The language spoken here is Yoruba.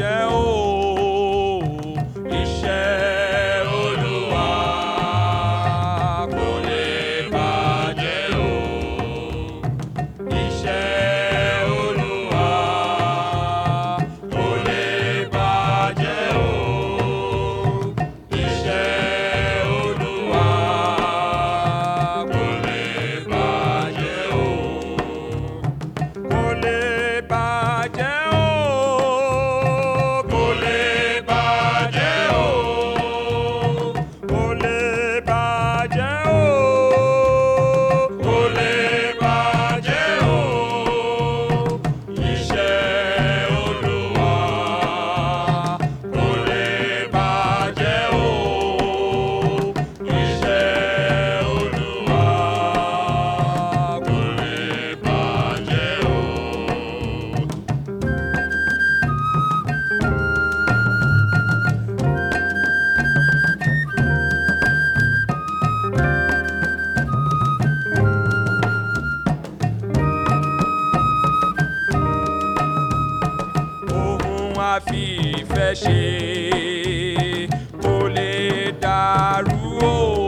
o á fi ìfẹ́ ṣe kó lè dàrú o.